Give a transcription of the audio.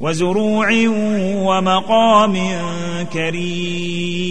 وزروع ومقام كريم.